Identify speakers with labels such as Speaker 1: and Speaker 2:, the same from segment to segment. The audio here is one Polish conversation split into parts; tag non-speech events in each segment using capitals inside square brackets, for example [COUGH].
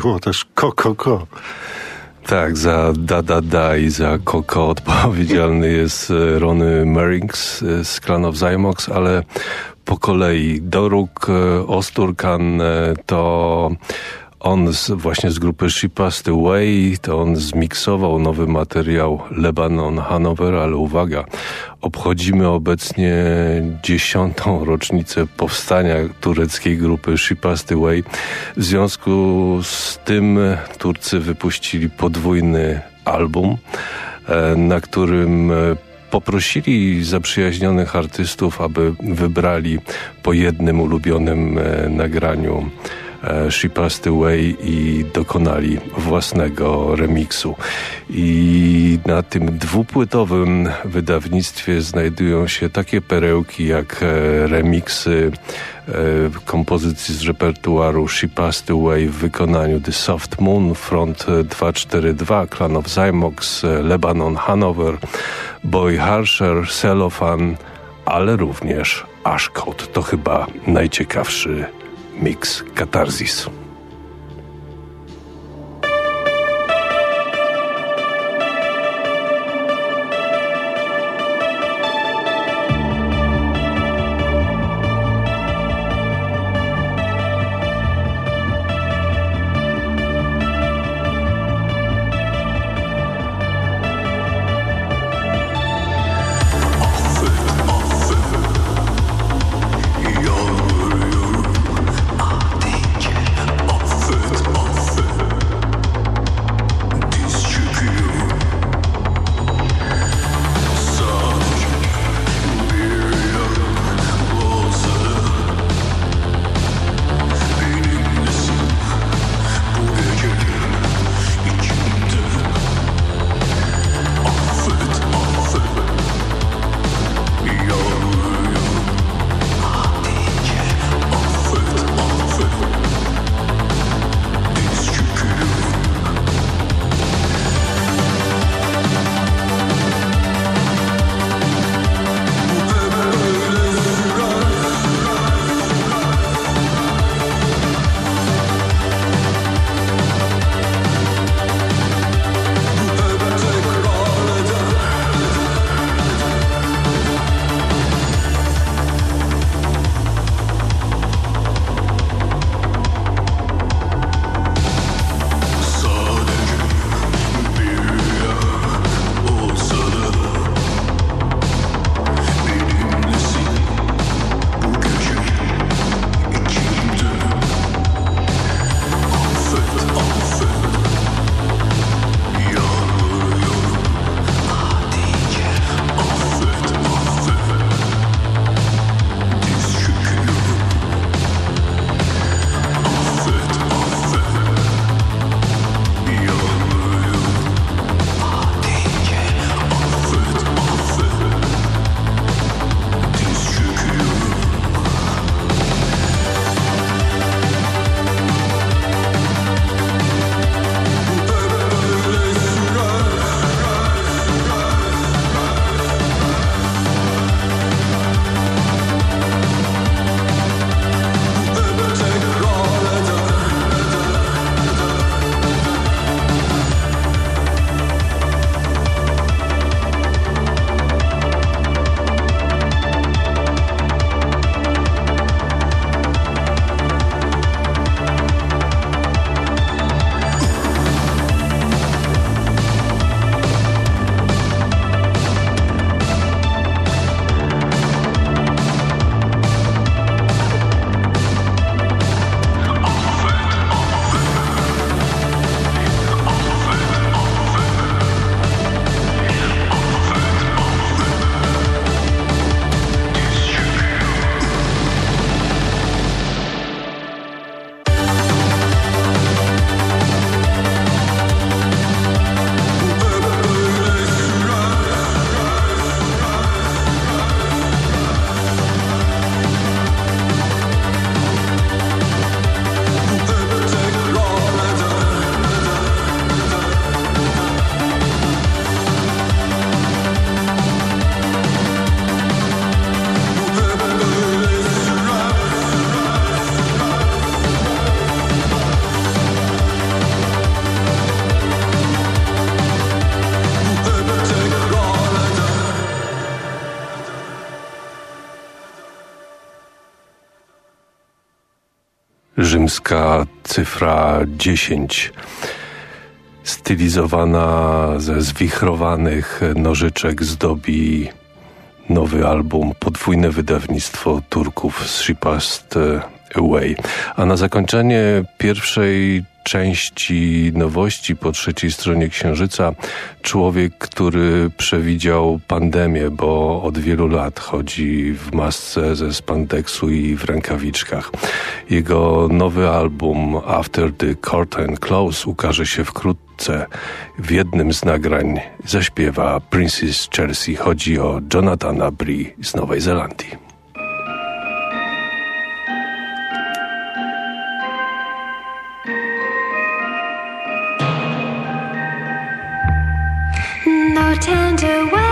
Speaker 1: było też Koko. Ko.
Speaker 2: Tak, za Da Da Da i za Koko odpowiedzialny [LAUGHS] jest e, Rony Merings e, z Clan of Zymox, ale po kolei Doruk e, Osturkan to on z, właśnie z grupy She Passed Away, to on zmiksował nowy materiał Lebanon Hanover, ale uwaga, obchodzimy obecnie dziesiątą rocznicę powstania tureckiej grupy She Passed Away. W związku z tym Turcy wypuścili podwójny album, e, na którym e, poprosili zaprzyjaźnionych artystów, aby wybrali po jednym ulubionym e, nagraniu She Passed Away i dokonali własnego remiksu. I na tym dwupłytowym wydawnictwie znajdują się takie perełki jak e, remiksy e, kompozycji z repertuaru She Passed Away w wykonaniu The Soft Moon, Front 242, Clan of Zymox, Lebanon Hanover, Boy Harsher, Cellophane, ale również Ashcode. To chyba najciekawszy Mix Catarsis. Rzymska cyfra 10 stylizowana ze zwichrowanych nożyczek zdobi nowy album, podwójne wydawnictwo Turków z She Passed Away. A na zakończenie pierwszej części nowości po trzeciej stronie Księżyca człowiek, który przewidział pandemię, bo od wielu lat chodzi w masce ze spandeksu i w rękawiczkach. Jego nowy album After the Curtain Close ukaże się wkrótce. W jednym z nagrań zaśpiewa Princess Chelsea. Chodzi o Jonathana Bree z Nowej Zelandii.
Speaker 1: tender way.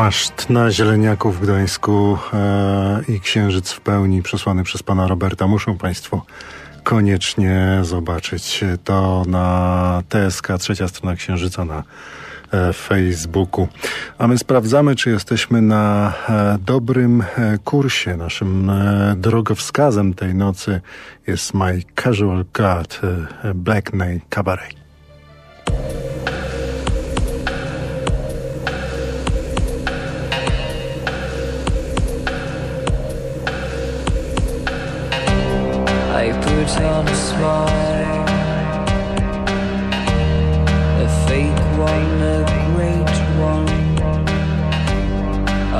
Speaker 3: Maszt na zieleniaku w Gdańsku e, i księżyc w pełni przesłany przez pana Roberta. Muszą państwo koniecznie zobaczyć to na TSK, trzecia strona księżyca na e, Facebooku. A my sprawdzamy, czy jesteśmy na e, dobrym e, kursie. Naszym drogowskazem tej nocy jest My Casual e, Black Night Cabaret.
Speaker 4: Put on a smile. A fake one, a great one.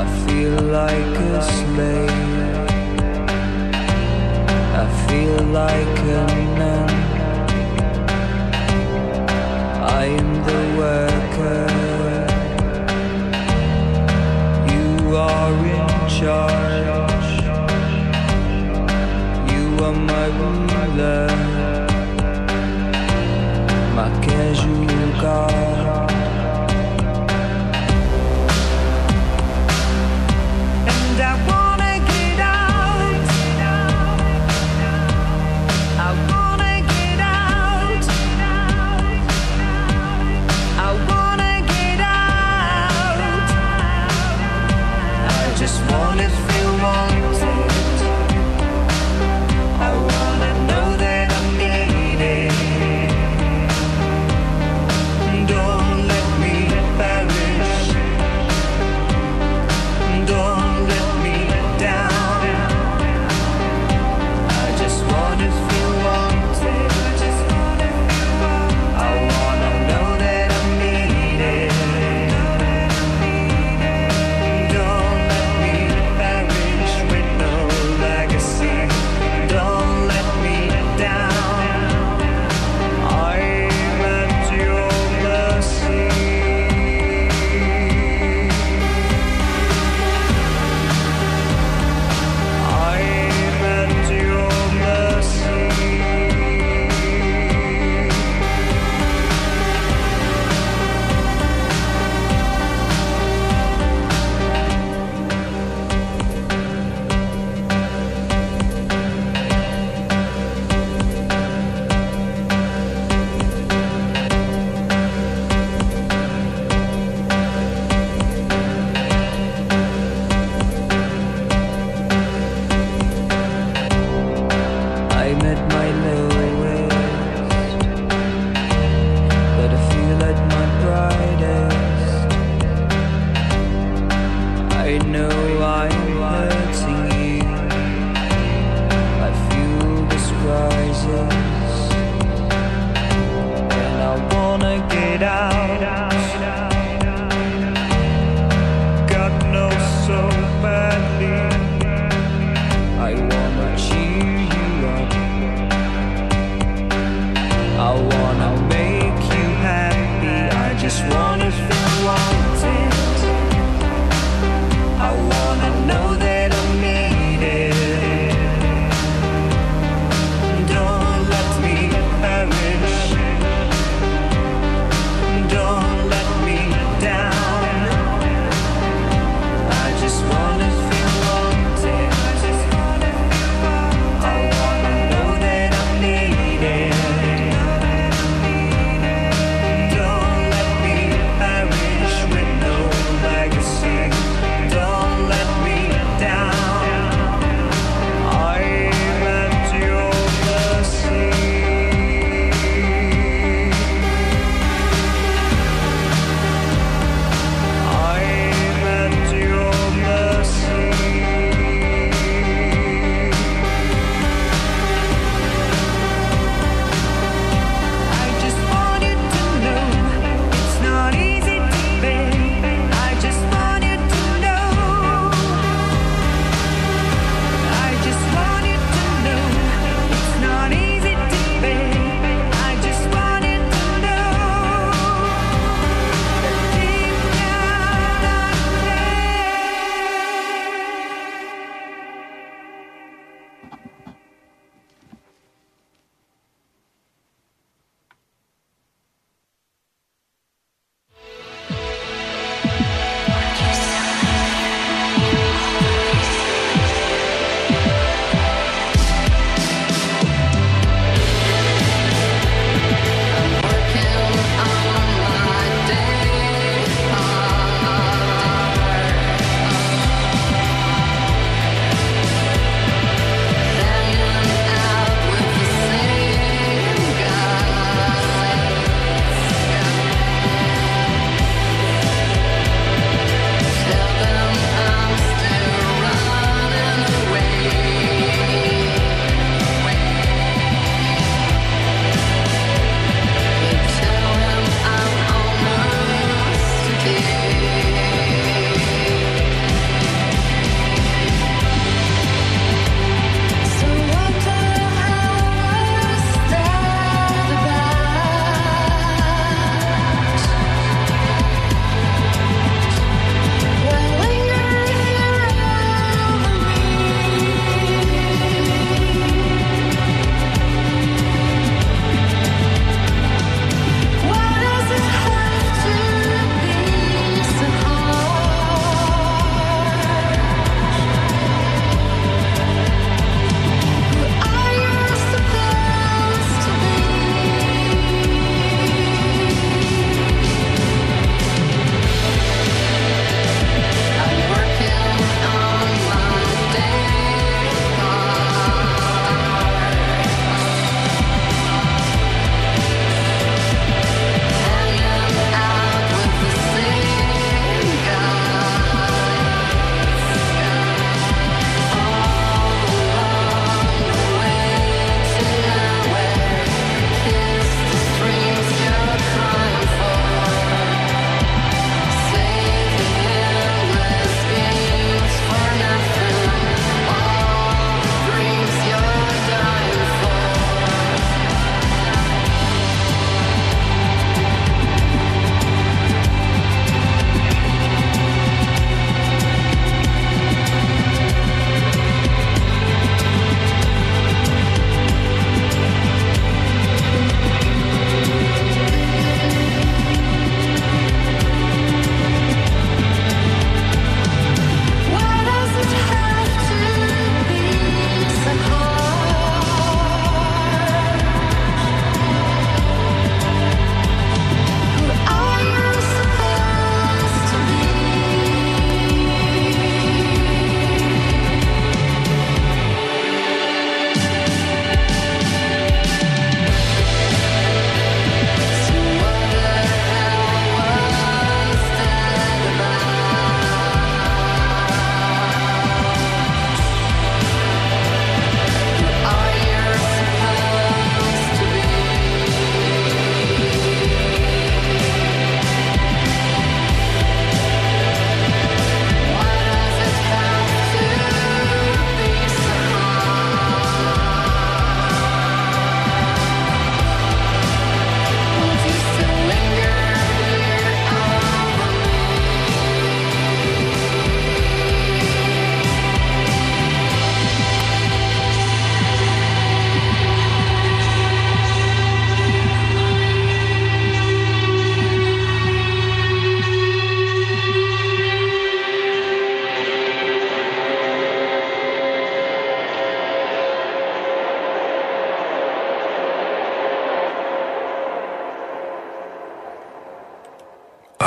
Speaker 4: I feel like a slave. I feel like a man. I am the worker. You are in charge are my ruler, my
Speaker 2: casual.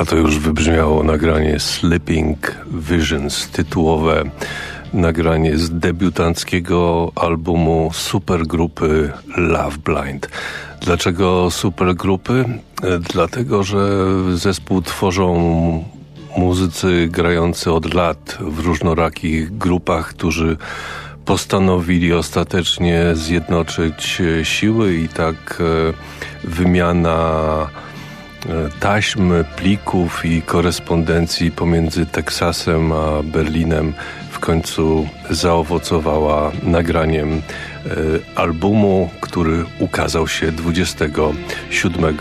Speaker 2: To już wybrzmiało nagranie Sleeping Visions, tytułowe nagranie z debiutanckiego albumu supergrupy Love Blind. Dlaczego supergrupy? Dlatego, że zespół tworzą muzycy grający od lat w różnorakich grupach, którzy postanowili ostatecznie zjednoczyć siły i tak e, wymiana E, taśm, plików i korespondencji pomiędzy Teksasem a Berlinem w końcu zaowocowała nagraniem e, albumu, który ukazał się 27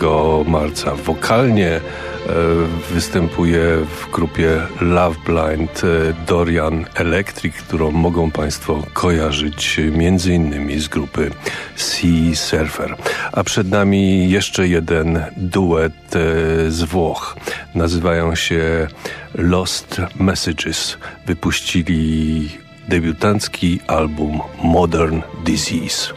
Speaker 2: marca. Wokalnie E, występuje w grupie Love Blind e, Dorian Electric, którą mogą Państwo kojarzyć między innymi z grupy Sea Surfer. A przed nami jeszcze jeden duet e, z Włoch. Nazywają się Lost Messages. Wypuścili debiutancki album Modern Disease.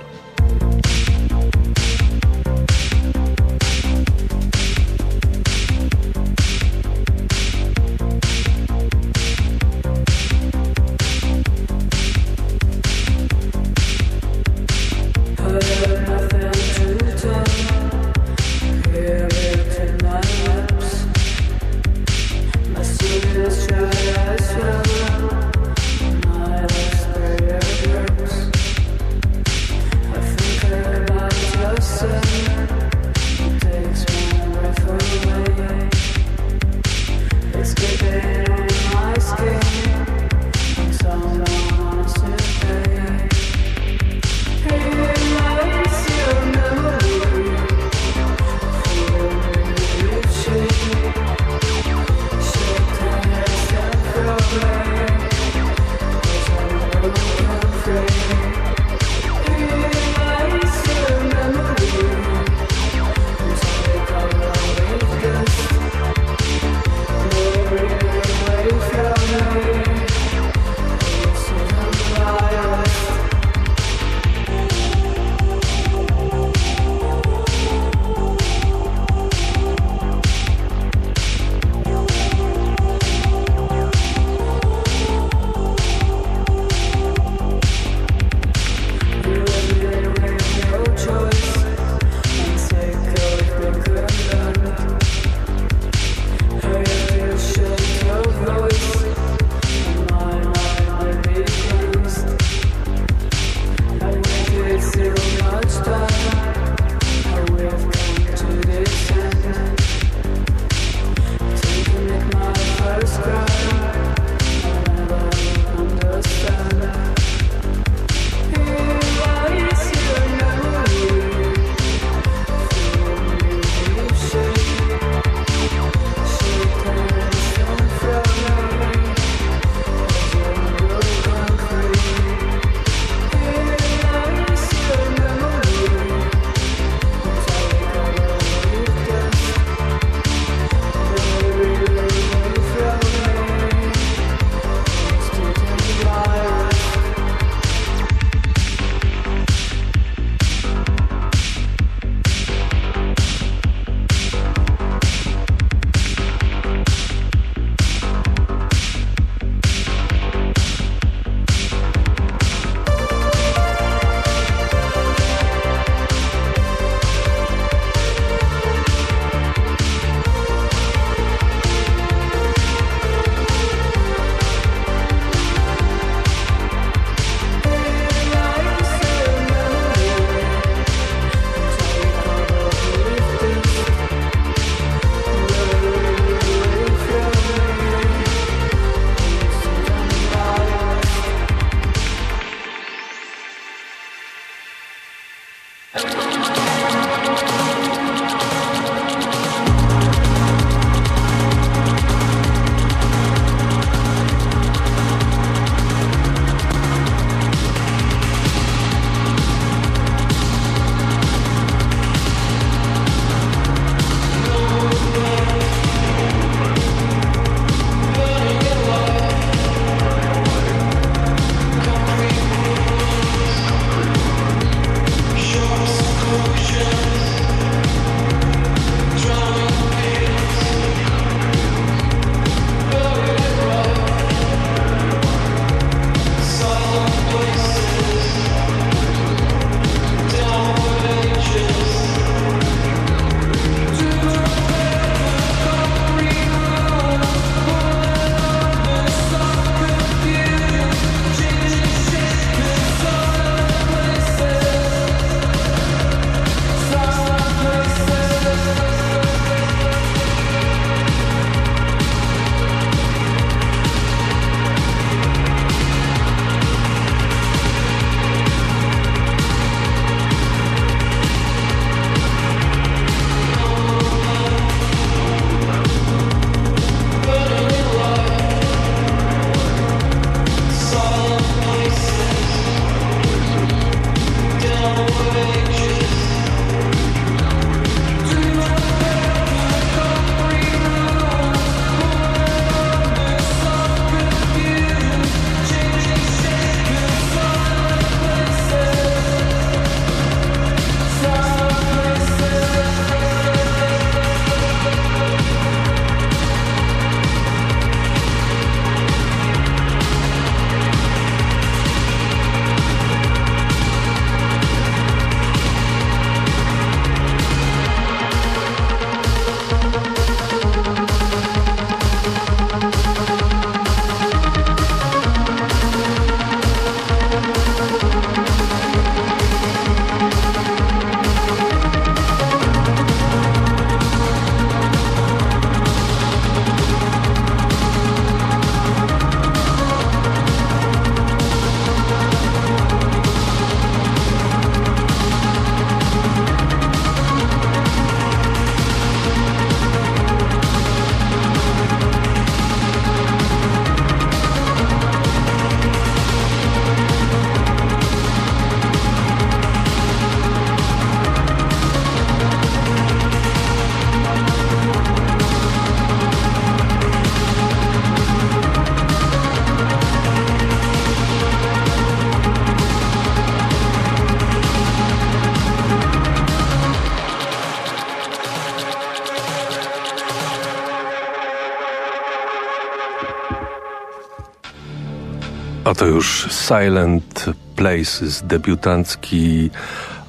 Speaker 4: To już Silent Places, debiutancki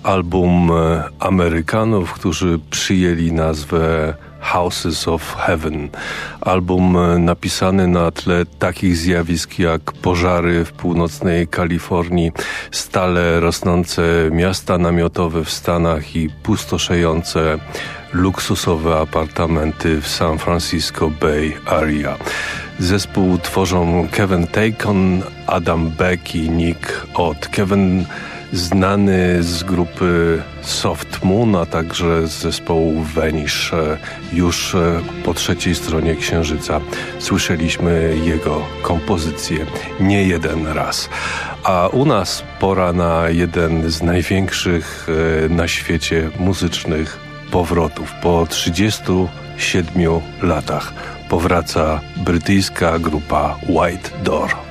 Speaker 4: album e, Amerykanów, którzy przyjęli nazwę Houses of Heaven. Album e, napisany na tle takich zjawisk jak pożary w północnej Kalifornii, stale rosnące miasta namiotowe w Stanach i pustoszejące luksusowe apartamenty w San Francisco Bay Area. Zespół tworzą Kevin Tacon, Adam Beck i Nick Ott. Kevin znany z grupy Soft Moon, a także z zespołu Vanish. Już po trzeciej stronie Księżyca słyszeliśmy jego kompozycję nie jeden raz. A u nas pora na jeden z największych e, na świecie muzycznych powrotów. Po 37 latach powraca brytyjska grupa White Door.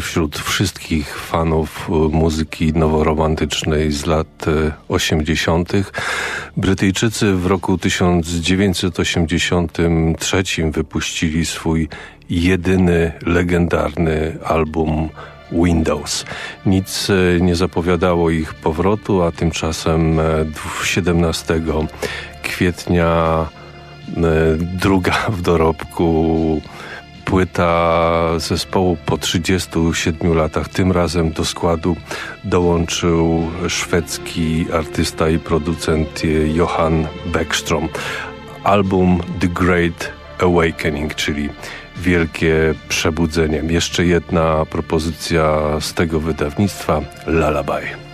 Speaker 2: Wśród wszystkich fanów e, muzyki noworomantycznej z lat 80. E, Brytyjczycy w roku 1983 wypuścili swój jedyny legendarny album Windows. Nic e, nie zapowiadało ich powrotu, a tymczasem 17 kwietnia E, druga w dorobku płyta zespołu po 37 latach. Tym razem do składu dołączył szwedzki artysta i producent Johan Beckstrom. Album The Great Awakening, czyli Wielkie Przebudzenie. Jeszcze jedna propozycja z tego wydawnictwa, Lullaby.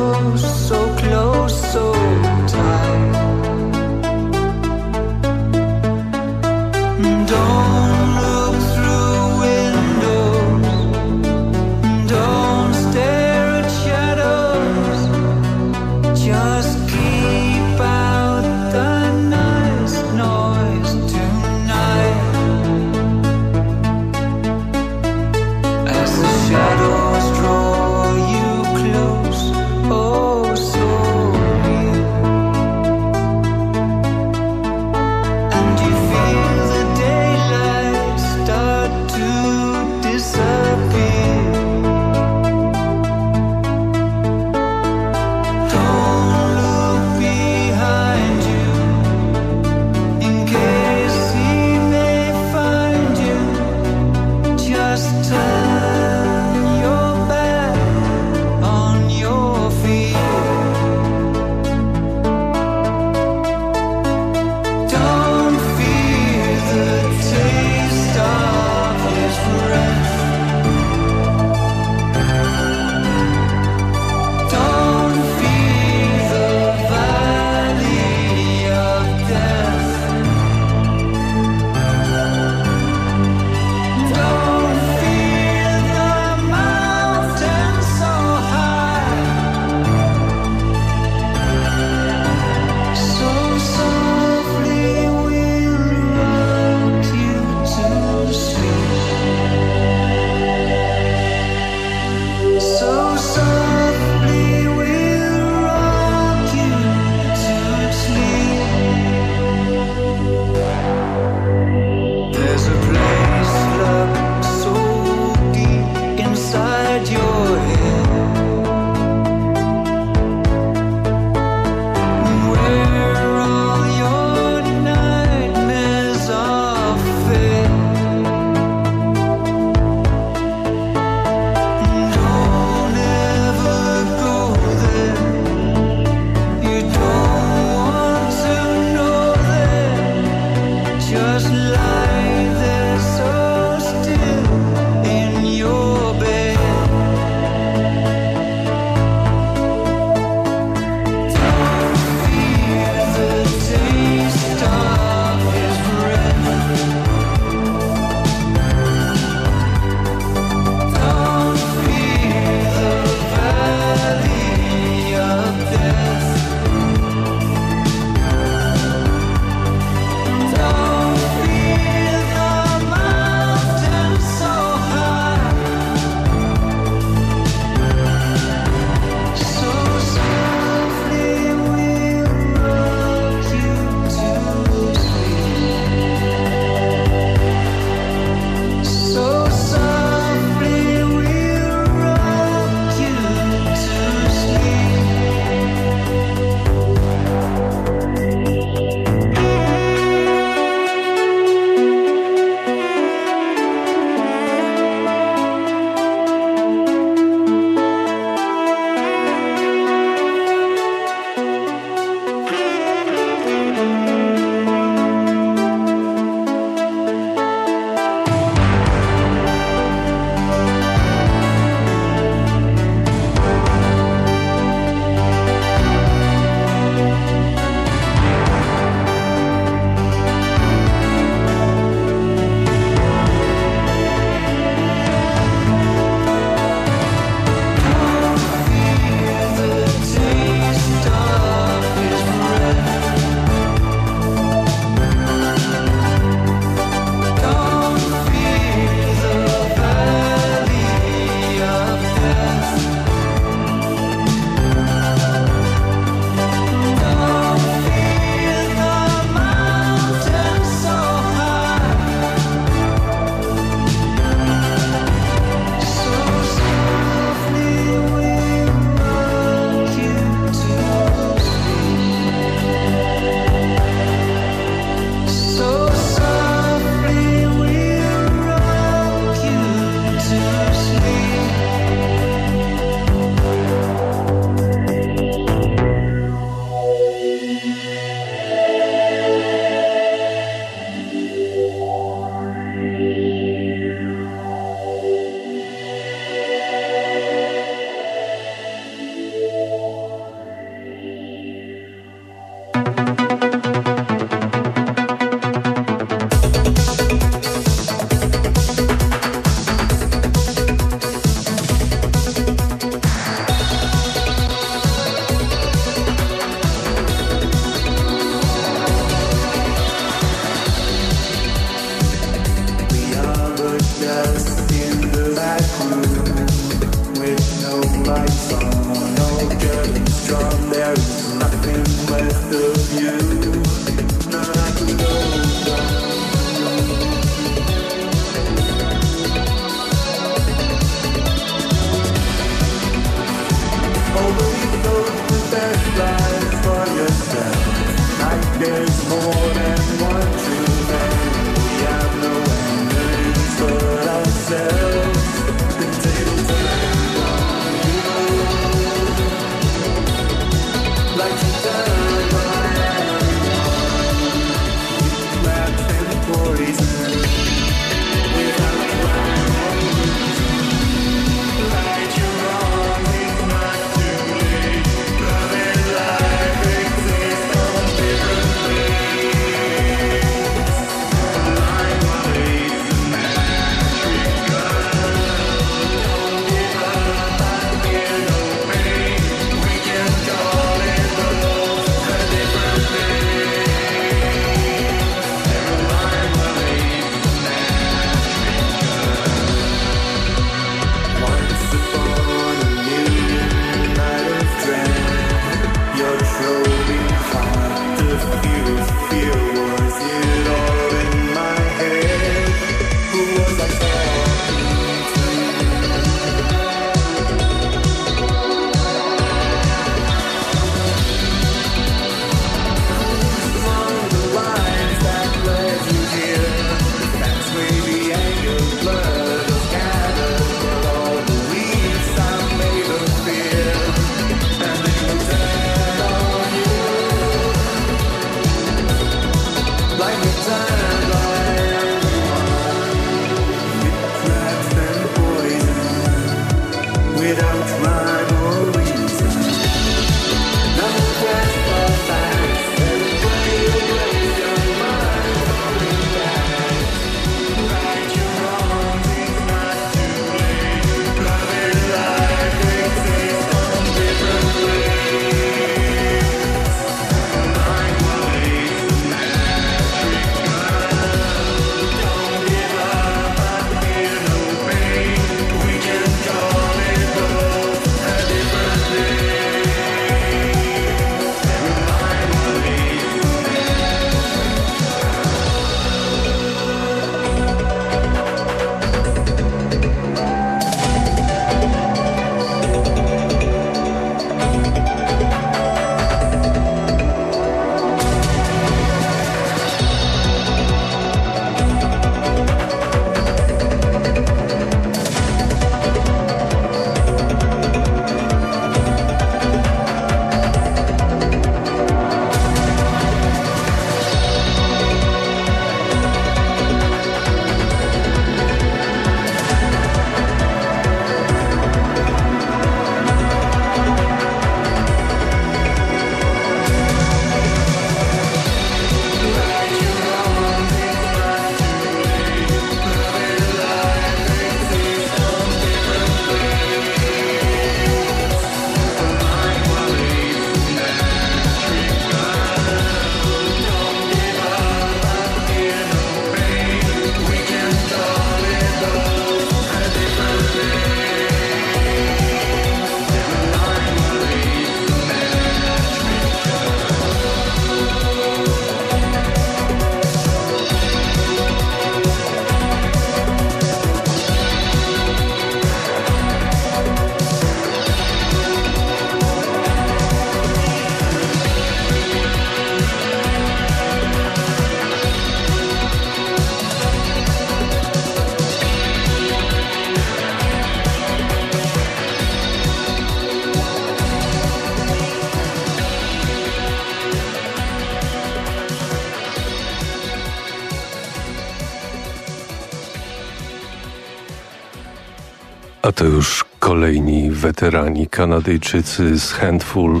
Speaker 2: Weterani Kanadyjczycy z Handful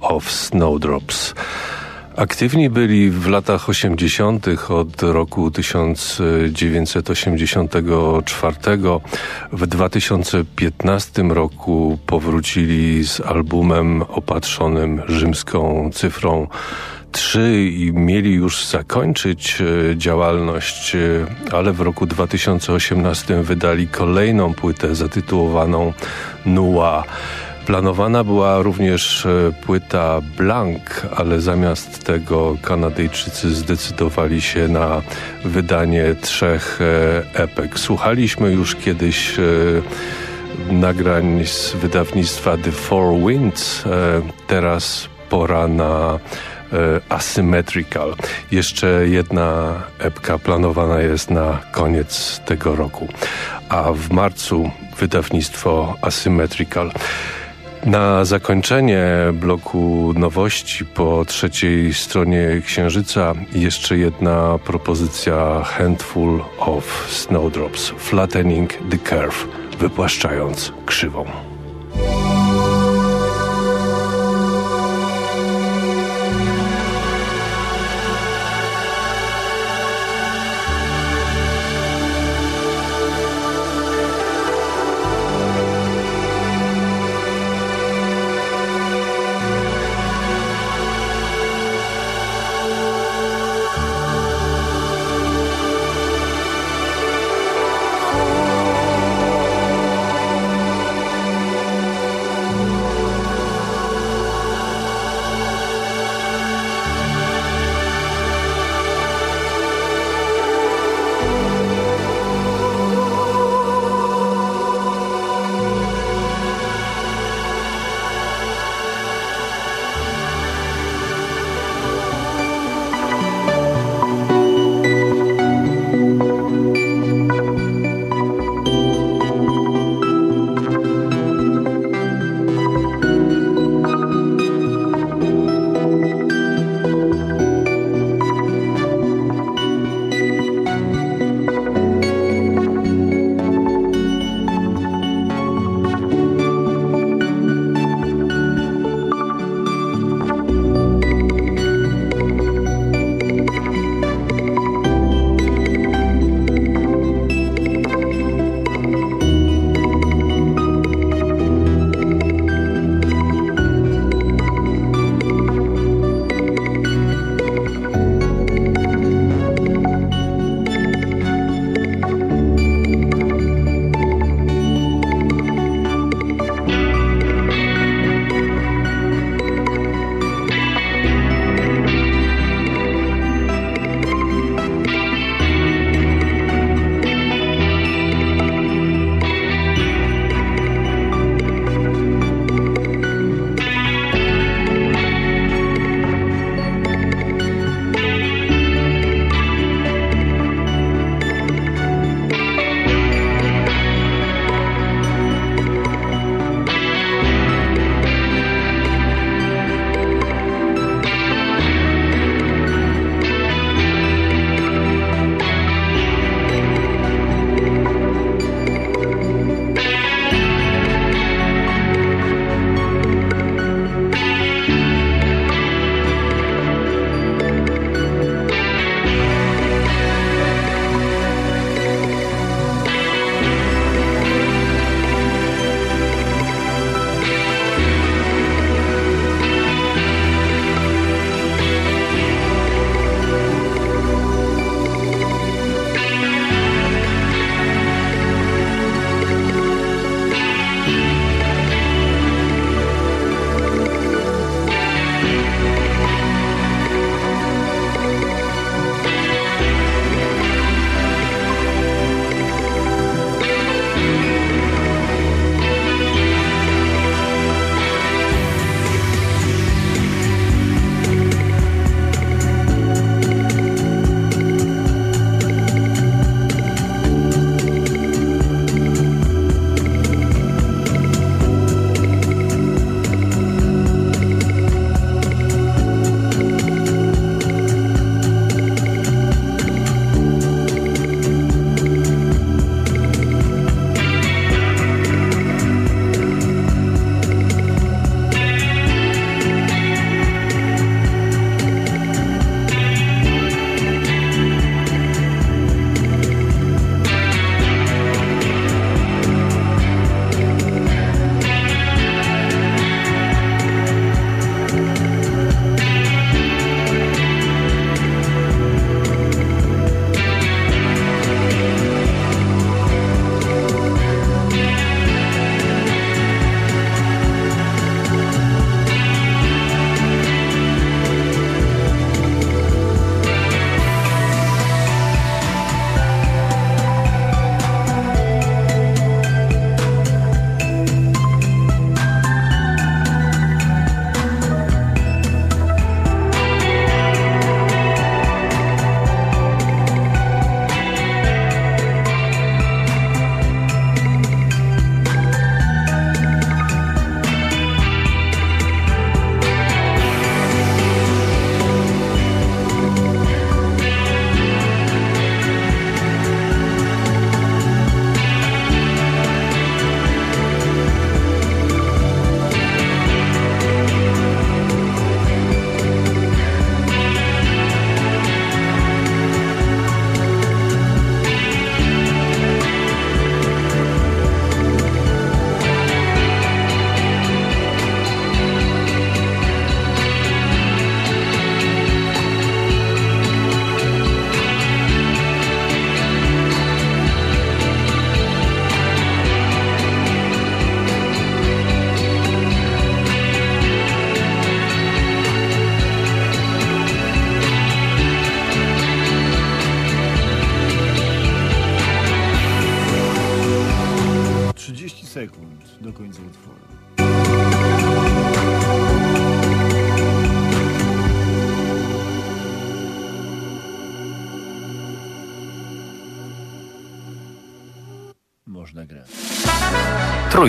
Speaker 2: of Snowdrops. Aktywni byli w latach 80. od roku 1984. W 2015 roku powrócili z albumem opatrzonym rzymską cyfrą 3 i mieli już zakończyć e, działalność, e, ale w roku 2018 wydali kolejną płytę zatytułowaną Nua. Planowana była również e, płyta Blank, ale zamiast tego Kanadyjczycy zdecydowali się na wydanie trzech epek. Słuchaliśmy już kiedyś nagrań z wydawnictwa The Four Winds. Teraz pora na Asymmetrical. Jeszcze jedna epka planowana jest na koniec tego roku. A w marcu wydawnictwo Asymmetrical. Na zakończenie bloku nowości po trzeciej stronie Księżyca jeszcze jedna propozycja Handful of Snowdrops, Flattening the Curve, wypłaszczając krzywą.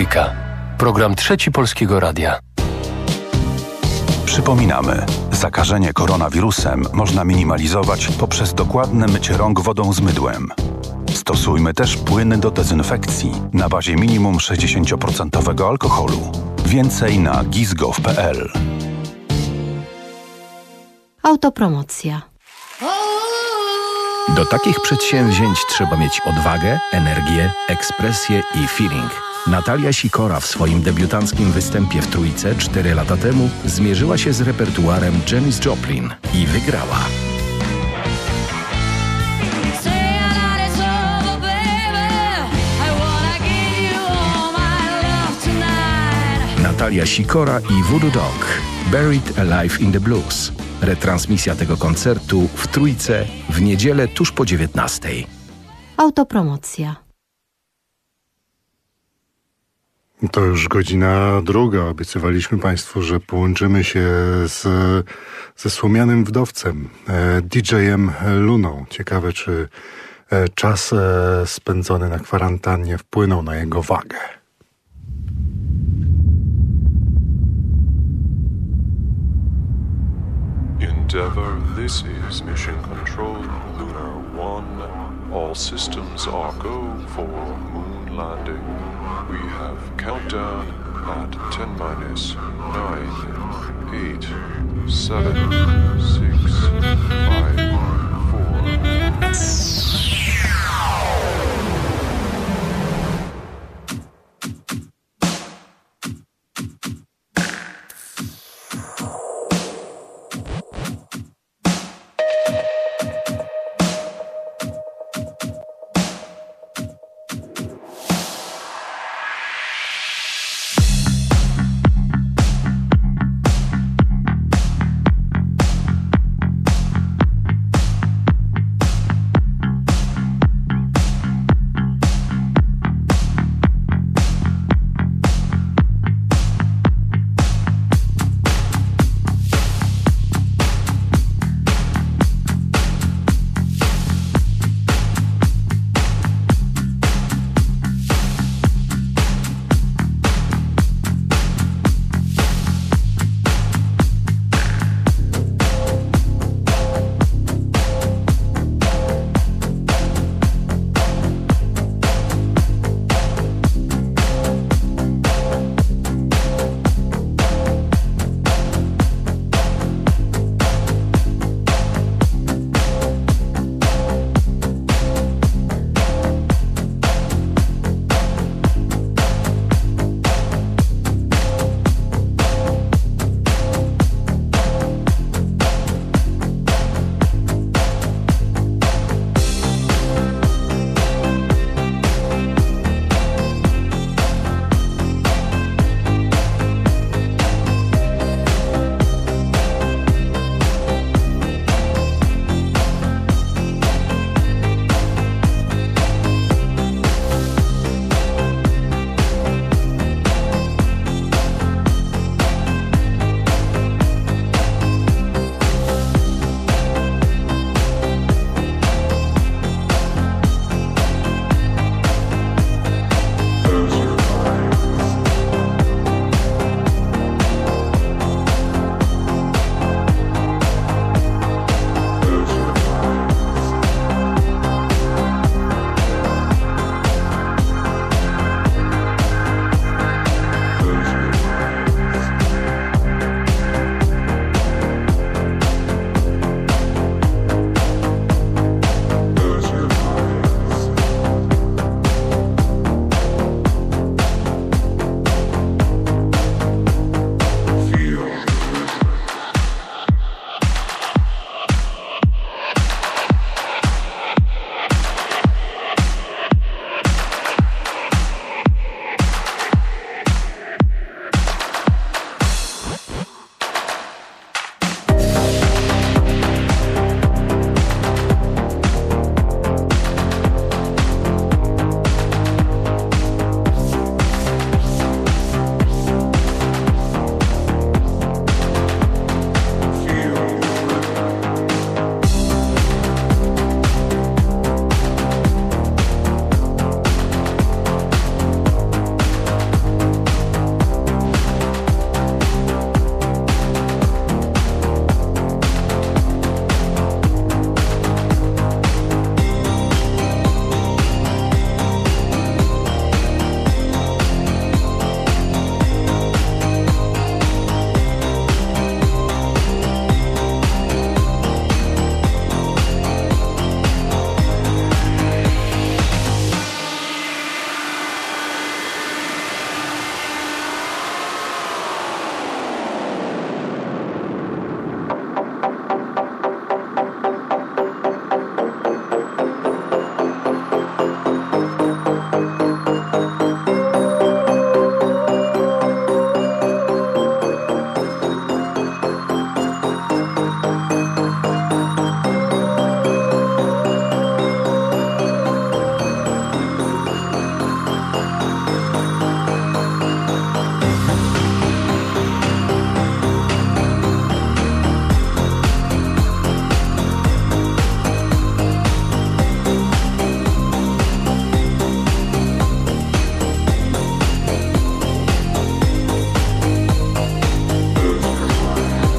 Speaker 5: Trójka. Program Trzeci Polskiego Radia.
Speaker 6: Przypominamy, zakażenie koronawirusem można minimalizować poprzez dokładne mycie rąk wodą z mydłem. Stosujmy też płyny do dezynfekcji na bazie minimum 60% alkoholu. Więcej na gizgov.pl.
Speaker 7: Autopromocja.
Speaker 8: Do takich przedsięwzięć trzeba mieć odwagę, energię, ekspresję i feeling. Natalia Sikora w swoim debiutanckim występie w Trójce 4 lata temu zmierzyła się z repertuarem Janis Joplin i wygrała. Natalia Sikora i Voodoo Dog Buried Alive in the Blues. Retransmisja tego koncertu w Trójce w niedzielę tuż po 19.
Speaker 7: Autopromocja.
Speaker 3: To już godzina druga. Obiecywaliśmy Państwu, że połączymy się z, ze słomianym wdowcem, e, DJ-em Luną. Ciekawe, czy e, czas e, spędzony na kwarantannie wpłynął na jego wagę.
Speaker 9: Endeavour, this is Mission Control, Lunar 1. All systems are go for moon landing. we have countdown at 10 minus 9, 8, 7, 6, 5, 4.